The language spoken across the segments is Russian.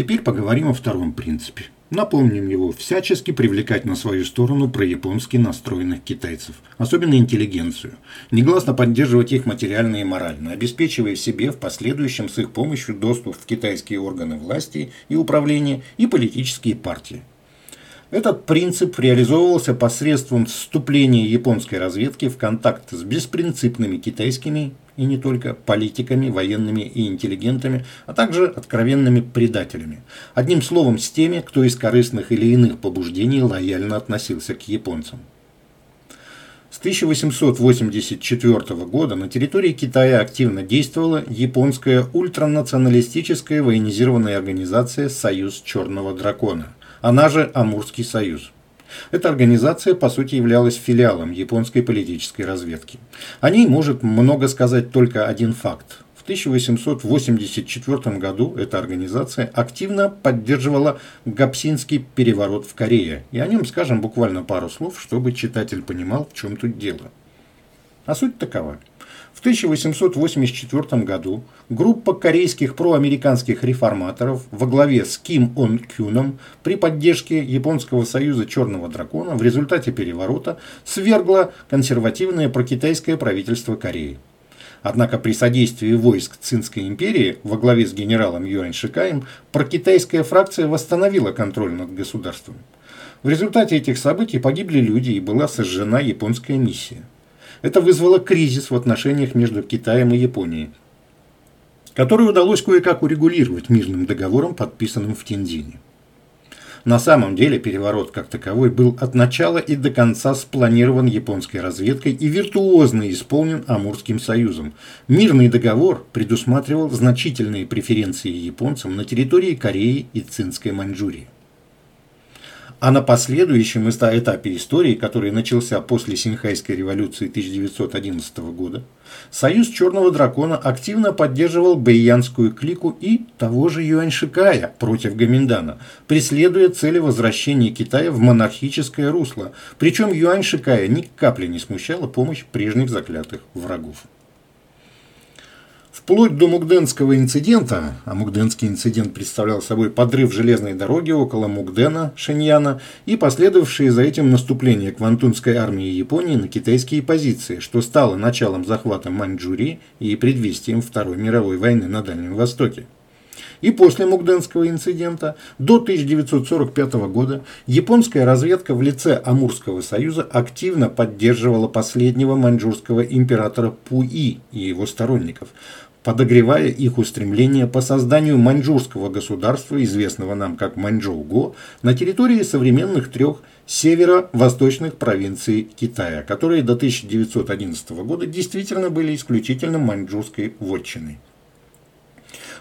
Теперь поговорим о втором принципе. Напомним его, всячески привлекать на свою сторону прояпонски настроенных китайцев, особенно интеллигенцию, негласно поддерживать их материально и морально, обеспечивая себе в последующем с их помощью доступ в китайские органы власти и управления и политические партии. Этот принцип реализовывался посредством вступления японской разведки в контакт с беспринципными китайскими и не только политиками, военными и интеллигентами, а также откровенными предателями. Одним словом, с теми, кто из корыстных или иных побуждений лояльно относился к японцам. С 1884 года на территории Китая активно действовала японская ультранационалистическая военизированная организация «Союз Черного Дракона», она же Амурский союз. Эта организация, по сути, являлась филиалом японской политической разведки. О ней может много сказать только один факт. В 1884 году эта организация активно поддерживала Гапсинский переворот в Корее. И о нем скажем буквально пару слов, чтобы читатель понимал, в чем тут дело. А суть такова – в 1884 году группа корейских проамериканских реформаторов во главе с Ким Он Кюном при поддержке Японского союза Черного Дракона в результате переворота свергла консервативное прокитайское правительство Кореи. Однако при содействии войск Цинской империи во главе с генералом Юань Шикаем прокитайская фракция восстановила контроль над государством. В результате этих событий погибли люди и была сожжена японская миссия. Это вызвало кризис в отношениях между Китаем и Японией, который удалось кое-как урегулировать мирным договором, подписанным в Тинзине. На самом деле переворот как таковой был от начала и до конца спланирован японской разведкой и виртуозно исполнен Амурским союзом. Мирный договор предусматривал значительные преференции японцам на территории Кореи и Цинской Маньчжурии. А на последующем этапе истории, который начался после Синхайской революции 1911 года, Союз Черного Дракона активно поддерживал бэйянскую клику и того же Юаньшикая против Гаминдана, преследуя цели возвращения Китая в монархическое русло, причем Юаньшикая ни капли не смущала помощь прежних заклятых врагов. Вплоть до Мугденского инцидента, а Мугденский инцидент представлял собой подрыв железной дороги около Мугдена, Шеньяна и последовавшие за этим наступление Квантунской армии Японии на китайские позиции, что стало началом захвата Маньчжурии и предвестием Второй мировой войны на Дальнем Востоке. И после Мугденского инцидента до 1945 года японская разведка в лице Амурского союза активно поддерживала последнего маньчжурского императора Пуи и его сторонников, подогревая их устремление по созданию маньчжурского государства, известного нам как Маньчжоу-Го, на территории современных трех северо-восточных провинций Китая, которые до 1911 года действительно были исключительно маньчжурской вотчиной.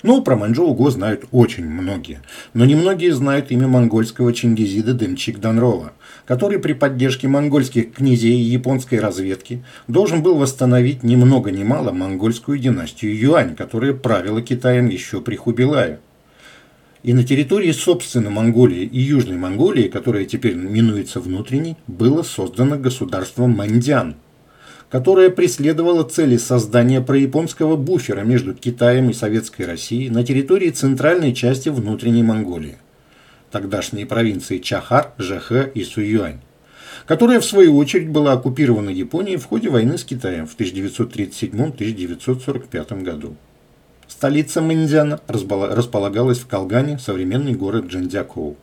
Ну, про Маньчжоу-Го знают очень многие, но немногие знают имя монгольского Чингизида Дымчик Данрова, который при поддержке монгольских князей и японской разведки должен был восстановить ни много ни мало монгольскую династию Юань, которая правила Китаем еще при Хубилае. И на территории, собственно, Монголии и Южной Монголии, которая теперь минуется внутренней, было создано государство Мандян – которая преследовала цели создания прояпонского буфера между Китаем и Советской Россией на территории центральной части внутренней Монголии, тогдашние провинции Чахар, Жэхэ и Суюань, которая в свою очередь была оккупирована Японией в ходе войны с Китаем в 1937-1945 году. Столица Мэнзяна располагалась в Калгане, современный город Джандзякоу.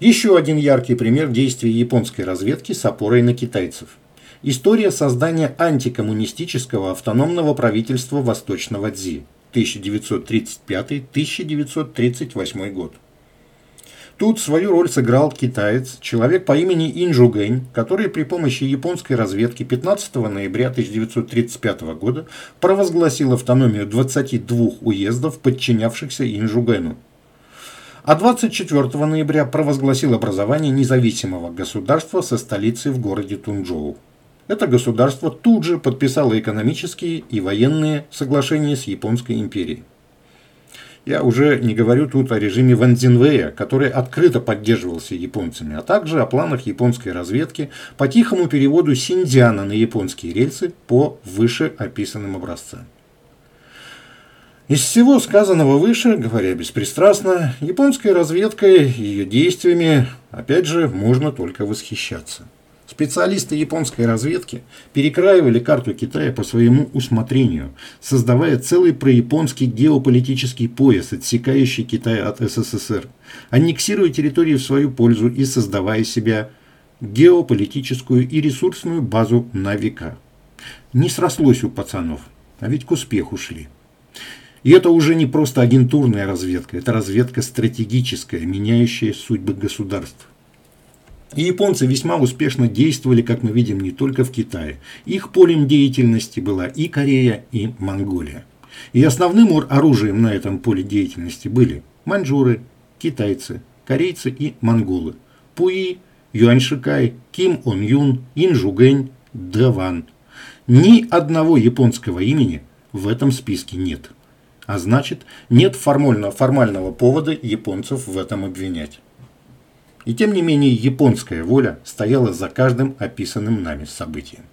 Еще один яркий пример действий японской разведки с опорой на китайцев – История создания антикоммунистического автономного правительства Восточного Дзи 1935-1938 год. Тут свою роль сыграл китаец, человек по имени Инжу Гэнь, который при помощи японской разведки 15 ноября 1935 года провозгласил автономию 22 уездов, подчинявшихся Инжу Гэну. А 24 ноября провозгласил образование независимого государства со столицей в городе Тунчжоу. Это государство тут же подписало экономические и военные соглашения с Японской империей. Я уже не говорю тут о режиме Ван Цзинвэя, который открыто поддерживался японцами, а также о планах японской разведки по тихому переводу Синдиана на японские рельсы по вышеописанным образцам. Из всего сказанного выше, говоря беспристрастно, японской разведкой и ее действиями, опять же, можно только восхищаться. Специалисты японской разведки перекраивали карту Китая по своему усмотрению, создавая целый прояпонский геополитический пояс, отсекающий Китай от СССР, аннексируя территории в свою пользу и создавая себя геополитическую и ресурсную базу на века. Не срослось у пацанов, а ведь к успеху шли. И это уже не просто агентурная разведка, это разведка стратегическая, меняющая судьбы государств. И японцы весьма успешно действовали, как мы видим, не только в Китае. Их полем деятельности была и Корея, и Монголия. И основным оружием на этом поле деятельности были маньчжуры, китайцы, корейцы и монголы. Пуи, Юаньшикай, Ким Он Юн, Инжугэнь, Даван. Ни одного японского имени в этом списке нет. А значит, нет формального, формального повода японцев в этом обвинять. И тем не менее японская воля стояла за каждым описанным нами событием.